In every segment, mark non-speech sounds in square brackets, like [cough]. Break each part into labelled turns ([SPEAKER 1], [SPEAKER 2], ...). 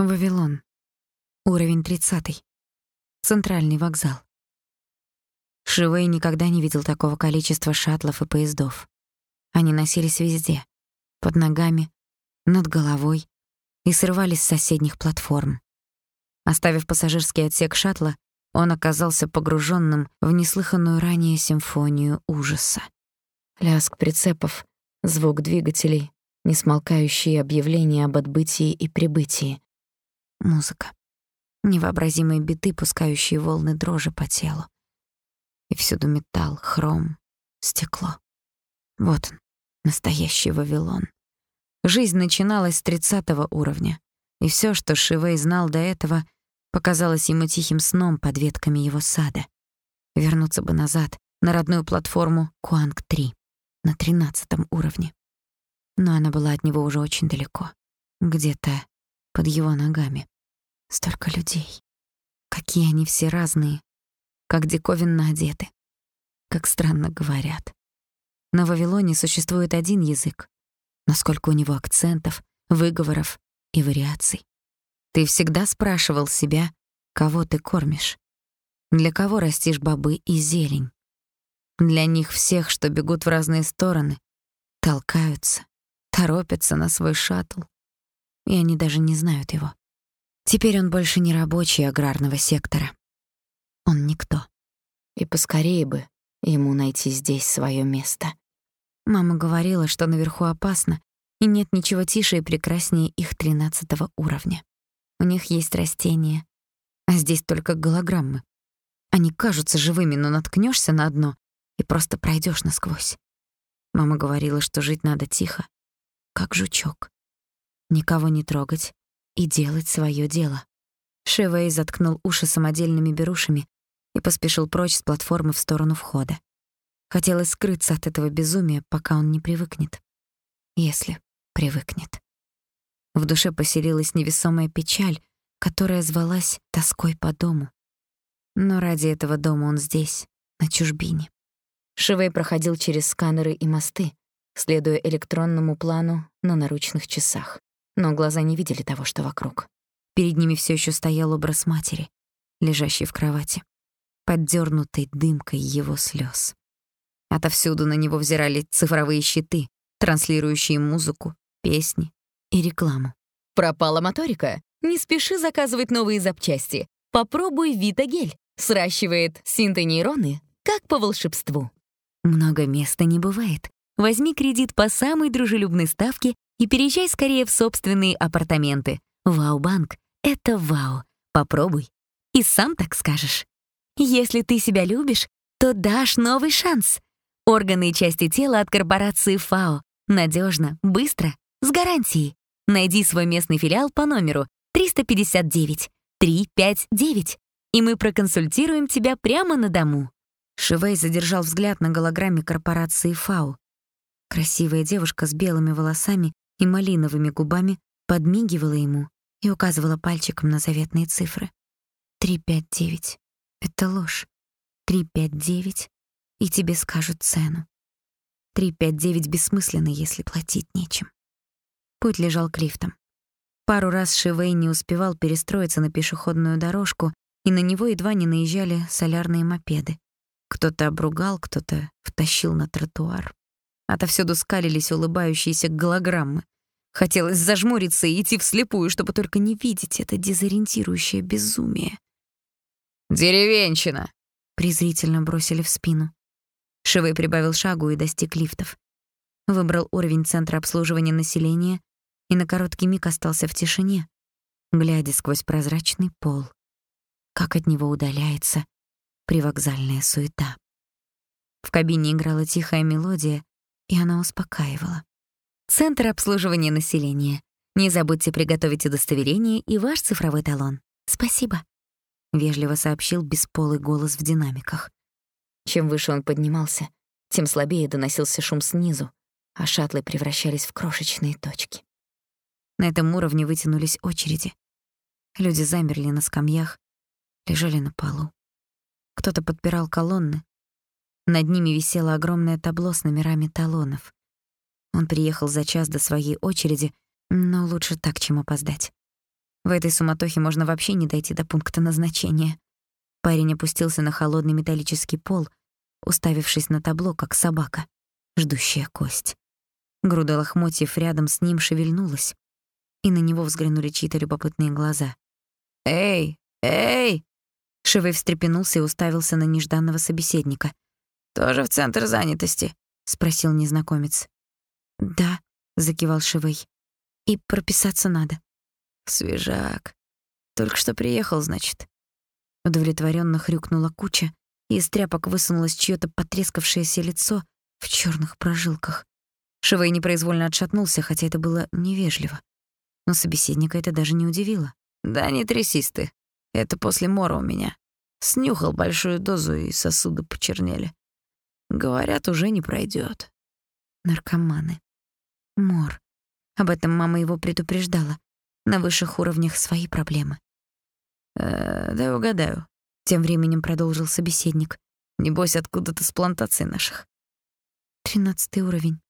[SPEAKER 1] Вавилон. Уровень 30. Центральный вокзал. Шивей никогда не видел такого количества шаттлов и поездов. Они носились везде. Под ногами, над головой и срывались с соседних платформ. Оставив пассажирский отсек шаттла, он оказался погруженным в неслыханную ранее симфонию ужаса. Лязг прицепов, звук двигателей, несмолкающие объявления об отбытии и прибытии. Музыка. Невообразимые биты, пускающие волны дрожи по телу. И всюду металл, хром, стекло. Вот он, настоящий Вавилон. Жизнь начиналась с тридцатого уровня, и всё, что Шивей знал до этого, показалось ему тихим сном под ветками его сада. Вернуться бы назад, на родную платформу Куанг-3, на тринадцатом уровне. Но она была от него уже очень далеко, где-то под его ногами. Столько людей. Какие они все разные, как диковинно одеты, как странно говорят. На Вавилоне существует один язык, но сколько у него акцентов, выговоров и вариаций. Ты всегда спрашивал себя, кого ты кормишь, для кого растишь бобы и зелень. Для них всех, что бегут в разные стороны, толкаются, торопятся на свой шаттл, и они даже не знают его. Теперь он больше не рабочий аграрного сектора. Он никто. И поскорее бы ему найти здесь свое место. Мама говорила, что наверху опасно, и нет ничего тише и прекраснее их тринадцатого уровня. У них есть растения, а здесь только голограммы. Они кажутся живыми, но наткнешься на одно и просто пройдешь насквозь. Мама говорила, что жить надо тихо, как жучок. Никого не трогать и делать свое дело. Шивей заткнул уши самодельными берушами и поспешил прочь с платформы в сторону входа. Хотелось скрыться от этого безумия, пока он не привыкнет. Если привыкнет. В душе поселилась невесомая печаль, которая звалась тоской по дому. Но ради этого дома он здесь, на чужбине. Шивей проходил через сканеры и мосты, следуя электронному плану на наручных часах. Но глаза не видели того, что вокруг. Перед ними все еще стоял образ матери, лежащей в кровати, поддернутой дымкой его слез. Отовсюду на него взирали цифровые щиты, транслирующие музыку, песни и рекламу.
[SPEAKER 2] Пропала моторика? Не спеши заказывать новые запчасти. Попробуй Витагель. Сращивает синтонейроны, как по волшебству.
[SPEAKER 1] Много места не бывает. Возьми кредит по самой дружелюбной ставке и переезжай скорее в собственные апартаменты. Вау-банк — это вау. Попробуй. И сам так скажешь. Если ты себя любишь, то дашь новый шанс. Органы и части тела от корпорации ФАО. Надежно, быстро, с гарантией. Найди свой местный филиал по номеру 359 359, и мы проконсультируем тебя прямо на дому. Шивей задержал взгляд на голограмме корпорации ФАО. Красивая девушка с белыми волосами и малиновыми губами подмигивала ему и указывала пальчиком на заветные цифры. 359. Это ложь. 359 и тебе скажут цену. 359 бессмысленно, если платить нечем. Путь лежал к лифтам. Пару раз Шивей не успевал перестроиться на пешеходную дорожку, и на него едва не наезжали солярные мопеды. Кто-то обругал, кто-то втащил на тротуар. Отовсюду скалились улыбающиеся голограммы. Хотелось зажмуриться и идти вслепую, чтобы только не видеть это дезориентирующее безумие.
[SPEAKER 3] «Деревенщина!»
[SPEAKER 1] — презрительно бросили в спину. Шивей прибавил шагу и достиг лифтов. Выбрал уровень центра обслуживания населения и на короткий миг остался в тишине, глядя сквозь прозрачный пол, как от него удаляется привокзальная суета. В кабине играла тихая мелодия, и она успокаивала. Центр обслуживания населения. Не забудьте приготовить удостоверение и ваш цифровой талон. Спасибо, вежливо сообщил бесполый голос в динамиках. Чем выше он поднимался, тем слабее доносился шум снизу, а шаттлы превращались в крошечные точки. На этом уровне вытянулись очереди. Люди замерли на скамьях, лежали на полу. Кто-то подпирал колонны. Над ними висело огромное табло с номерами талонов. Он приехал за час до своей очереди, но лучше так, чем опоздать. В этой суматохе можно вообще не дойти до пункта назначения. Парень опустился на холодный металлический пол, уставившись на табло, как собака, ждущая кость. Груда лохмотьев рядом с ним шевельнулась, и на него взглянули чьи-то любопытные глаза. «Эй! Эй!» Шивей встрепенулся и уставился на нежданного собеседника. «Тоже в центр занятости?» — спросил незнакомец. «Да», — закивал Шивей. «И прописаться надо». «Свежак. Только что приехал, значит». Удовлетворенно хрюкнула куча, и из тряпок высунулось чьё-то потрескавшееся лицо в чёрных прожилках. Шивей непроизвольно отшатнулся, хотя это было невежливо. Но собеседника это даже не удивило. «Да не трясись ты. Это после мора у меня. Снюхал большую дозу, и сосуды почернели. Говорят, уже не пройдет. Наркоманы. Мор. Об этом мама его предупреждала. На высших уровнях свои проблемы. «Э, «Да угадаю», — тем временем продолжил собеседник. «Небось, откуда-то с плантаций наших». «Тринадцатый уровень.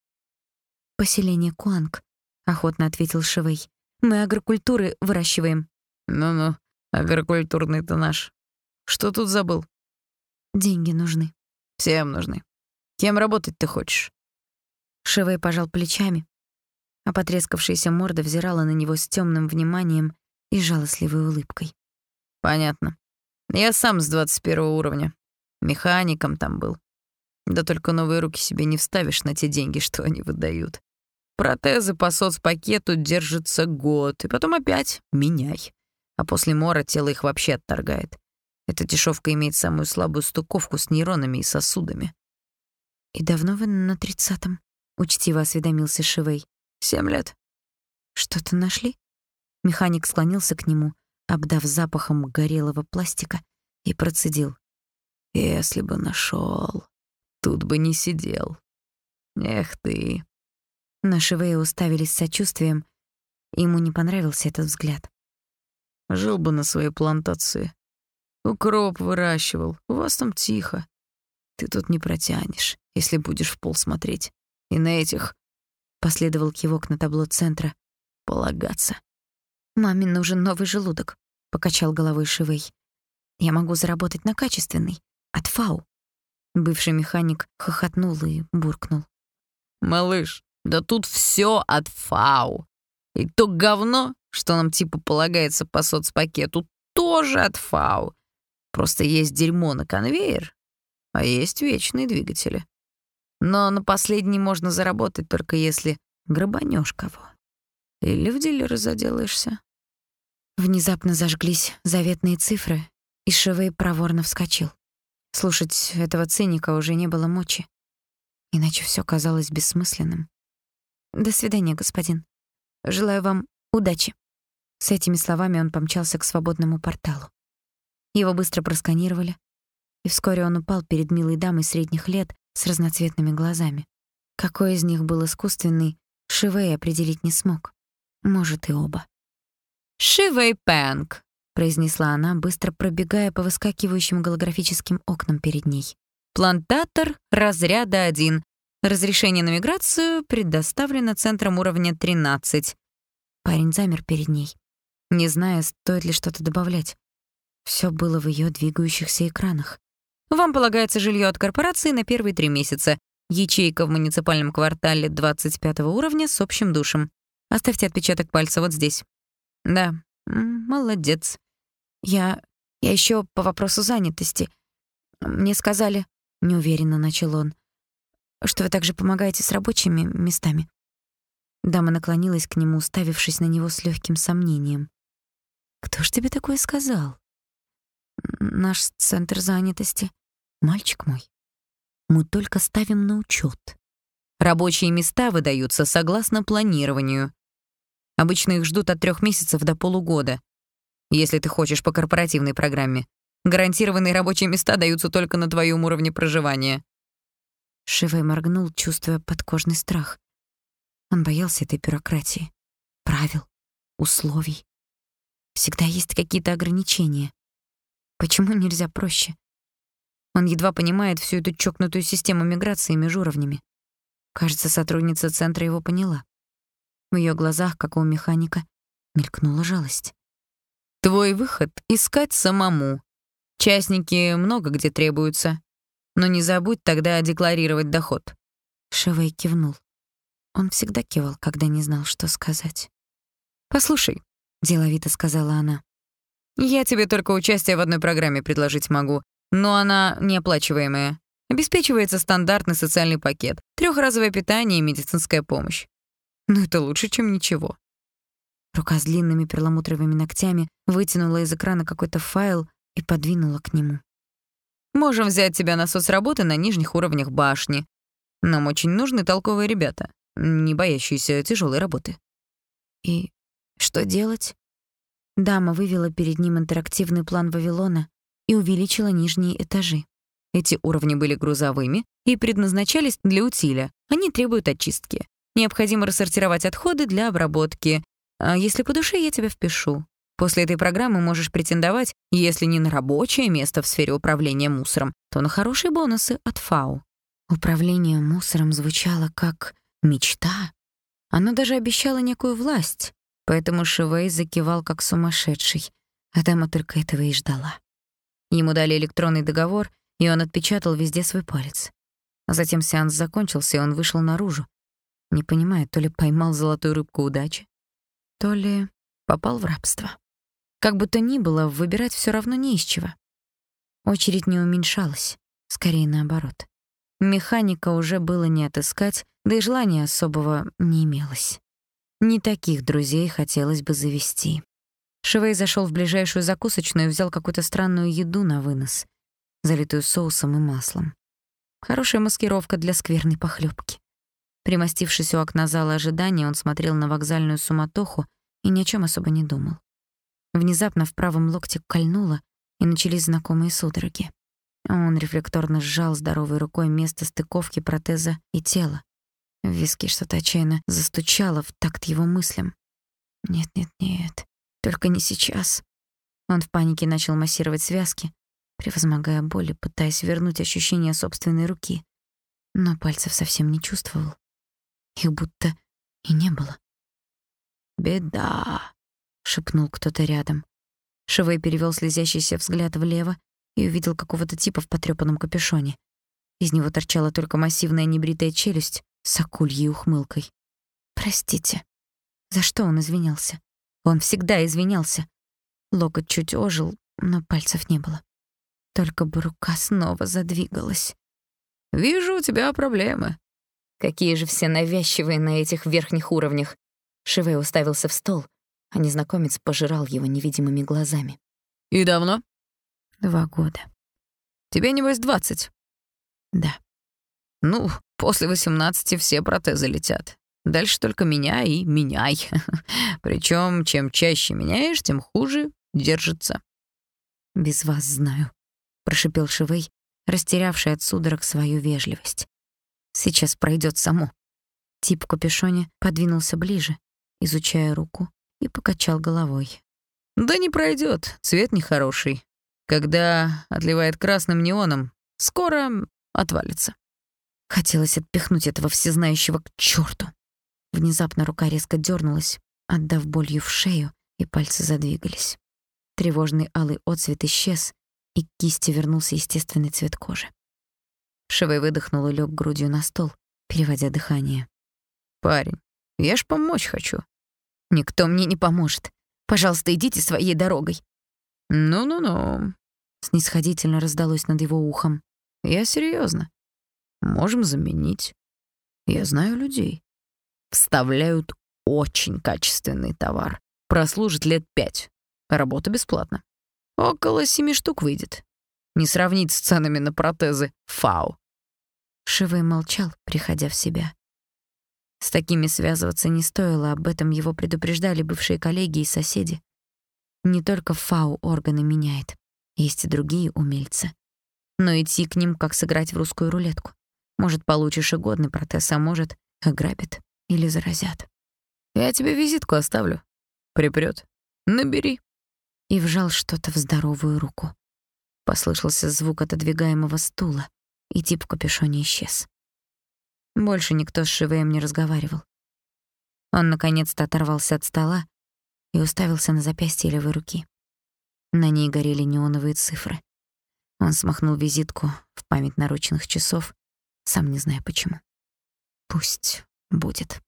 [SPEAKER 1] Поселение Куанг», — охотно ответил Шивей. «Мы агрокультуры выращиваем». «Ну-ну, агрокультурный-то наш. Что тут забыл?» «Деньги нужны». «Всем нужны. Кем работать ты хочешь?» Шивей пожал плечами, а потрескавшаяся морда взирала на него с тёмным вниманием и жалостливой улыбкой. Понятно. Я сам с 21 уровня. Механиком там был. Да только новые руки себе не вставишь на те деньги, что они выдают. Протезы по соцпакету держатся год, и потом опять меняй. А после мора тело их вообще отторгает. Эта дешевка имеет самую слабую стыковку с нейронами и сосудами. «И давно вы на тридцатом?» — учтиво осведомился Шивей. «Семь лет». «Что-то нашли?» Механик склонился к нему, обдав запахом горелого пластика, и процедил. «Если бы нашел, тут бы не сидел. Эх ты!» На Шивея уставились с сочувствием, ему не понравился этот взгляд. «Жил бы на своей плантации. Укроп выращивал, у вас там тихо. Ты тут не протянешь, если будешь в пол смотреть. И на этих...» Последовал кивок на табло центра. «Полагаться». «Маме нужен новый желудок», — покачал головой Шивей. «Я могу заработать на качественный, от ФАУ». Бывший механик хохотнул и буркнул.
[SPEAKER 3] «Малыш, да тут все от ФАУ. И то говно, что нам типа полагается по соцпакету, тоже от ФАУ. Просто есть дерьмо на конвейер, а есть вечные двигатели. Но на последний можно заработать только если грабанешь кого. Или в дилеры заделаешься.
[SPEAKER 1] Внезапно зажглись заветные цифры, и Шевей проворно вскочил. Слушать этого циника уже не было мочи, иначе все казалось бессмысленным. «До свидания, господин. Желаю вам удачи». С этими словами он помчался к свободному порталу. Его быстро просканировали, и вскоре он упал перед милой дамой средних лет с разноцветными глазами. Какой из них был искусственный, Шивей определить не смог. Может, и оба.
[SPEAKER 2] «Шивэй Пэнк», —
[SPEAKER 1] произнесла она, быстро пробегая по выскакивающим голографическим окнам перед ней.
[SPEAKER 2] «Плантатор разряда 1. Разрешение на миграцию предоставлено центром уровня 13».
[SPEAKER 1] Парень замер перед ней, не зная, стоит ли что-то добавлять. Все было в ее двигающихся экранах.
[SPEAKER 2] «Вам полагается жилье от корпорации на первые три месяца. Ячейка в муниципальном квартале 25 уровня с общим душем. Оставьте отпечаток пальца вот здесь.
[SPEAKER 1] Да, молодец. Я... я еще по вопросу занятости. Мне сказали, неуверенно начал он, что вы также помогаете с рабочими местами. Дама наклонилась к нему, уставившись на него с легким сомнением. Кто ж тебе такое сказал? Наш центр занятости. Мальчик мой, мы только ставим на учет.
[SPEAKER 2] Рабочие места выдаются согласно планированию. Обычно их ждут от трех месяцев до полугода. Если ты хочешь по корпоративной программе. Гарантированные рабочие места даются только на твоем уровне проживания.
[SPEAKER 1] Шивай моргнул, чувствуя подкожный страх. Он боялся этой бюрократии, правил, условий. Всегда есть какие-то ограничения. Почему нельзя проще? Он едва понимает всю эту чокнутую систему миграции между уровнями. Кажется, сотрудница центра его поняла. В ее глазах, как у механика, мелькнула жалость.
[SPEAKER 2] Твой выход — искать самому. Частники много где требуются. Но не забудь тогда декларировать доход.
[SPEAKER 1] Шивей кивнул. Он всегда кивал, когда не знал, что сказать.
[SPEAKER 2] «Послушай», — деловито сказала она, «я тебе только участие в одной программе предложить могу, но она неоплачиваемая. Обеспечивается стандартный социальный пакет, трехразовое питание и медицинская помощь. Ну это лучше, чем ничего».
[SPEAKER 1] Рука с длинными перламутровыми ногтями вытянула из экрана какой-то файл и подвинула к нему.
[SPEAKER 2] «Можем взять тебя на соцработы на нижних уровнях башни. Нам очень нужны толковые ребята, не боящиеся тяжелой работы».
[SPEAKER 1] «И что делать?» Дама вывела перед ним интерактивный план Вавилона и увеличила нижние этажи.
[SPEAKER 2] Эти уровни были грузовыми и предназначались для утиля. Они требуют очистки. Необходимо рассортировать отходы для обработки. А если по душе, я тебя впишу. После этой программы можешь претендовать, если не на рабочее место в сфере управления мусором, то на хорошие бонусы от ФАУ.
[SPEAKER 1] Управление мусором звучало как мечта. Оно даже обещало некую власть, поэтому Шивей закивал как сумасшедший. а дама только этого и ждала. Ему дали электронный договор, и он отпечатал везде свой палец. А затем сеанс закончился, и он вышел наружу, не понимая, то ли поймал золотую рыбку удачи, то ли попал в рабство. Как бы то ни было, выбирать все равно не из чего. Очередь не уменьшалась, скорее наоборот. Механика уже было не отыскать, да и желания особого не имелось. Не таких друзей хотелось бы завести. Шивей зашел в ближайшую закусочную и взял какую-то странную еду на вынос, залитую соусом и маслом. Хорошая маскировка для скверной похлебки. Примостившись у окна зала ожидания, он смотрел на вокзальную суматоху и ни о чем особо не думал. Внезапно в правом локте кольнуло, и начались знакомые судороги. Он рефлекторно сжал здоровой рукой место стыковки протеза и тела. В виске что-то отчаянно застучало в такт его мыслям. Нет, нет, нет, только не сейчас. Он в панике начал массировать связки, превозмогая боль и пытаясь вернуть ощущение собственной руки. Но пальцев совсем не чувствовал. Их будто и не было. «Беда!» шепнул кто-то рядом. Шивей перевел слезящийся взгляд влево и увидел какого-то типа в потрёпанном капюшоне. Из него торчала только массивная небритая челюсть с акульей ухмылкой. «Простите». За что он извинялся? Он всегда извинялся. Локоть чуть ожил, но пальцев не было. Только бы рука снова задвигалась.
[SPEAKER 2] «Вижу, у тебя проблемы».
[SPEAKER 1] Какие же все навязчивые на этих верхних уровнях. Шивей уставился в стол, а незнакомец пожирал его невидимыми глазами.
[SPEAKER 2] «И давно?»
[SPEAKER 1] «Два года».
[SPEAKER 2] «Тебе, небось, двадцать?»
[SPEAKER 1] «Да».
[SPEAKER 2] «Ну, после восемнадцати все протезы летят. Дальше только меня и меняй. [laughs] Причем, чем чаще меняешь, тем хуже держится».
[SPEAKER 1] «Без вас знаю», — прошипел Шивей, растерявший от судорог свою вежливость. «Сейчас пройдет само». Тип капюшоне подвинулся ближе, изучая руку, и покачал головой.
[SPEAKER 2] «Да не пройдет, цвет нехороший. Когда отливает красным неоном, скоро отвалится».
[SPEAKER 1] Хотелось отпихнуть этого всезнающего к чёрту. Внезапно рука резко дернулась, отдав болью в шею, и пальцы задвигались. Тревожный алый отцвет исчез, и к кисти вернулся естественный цвет кожи. Шевой выдохнул и лёг грудью на стол, переводя дыхание.
[SPEAKER 2] «Парень, я ж помочь хочу.
[SPEAKER 1] Никто мне не поможет. Пожалуйста, идите своей дорогой.
[SPEAKER 2] Ну-ну-ну.
[SPEAKER 1] Снисходительно раздалось над его ухом.
[SPEAKER 2] Я серьезно. Можем заменить. Я знаю людей. Вставляют очень качественный товар. Прослужит лет пять. Работа бесплатна. Около семи штук выйдет. Не сравнить с ценами на протезы ФАУ.
[SPEAKER 1] Шивый молчал, приходя в себя. С такими связываться не стоило, об этом его предупреждали бывшие коллеги и соседи. Не только ФАУ органы меняет, есть и другие умельцы. Но идти к ним, как сыграть в русскую рулетку. Может, получишь и годный протез, а может, ограбят или заразят.
[SPEAKER 2] Я тебе визитку оставлю. Припрёт. Набери.
[SPEAKER 1] И вжал что-то в здоровую руку. Послышался звук отодвигаемого стула, и тип в капюшоне исчез. Больше никто с Шивеем не разговаривал. Он наконец-то оторвался от стола и уставился на запястье левой руки. На ней горели неоновые цифры. Он смахнул визитку в память наручных часов, сам не зная почему. Пусть будет.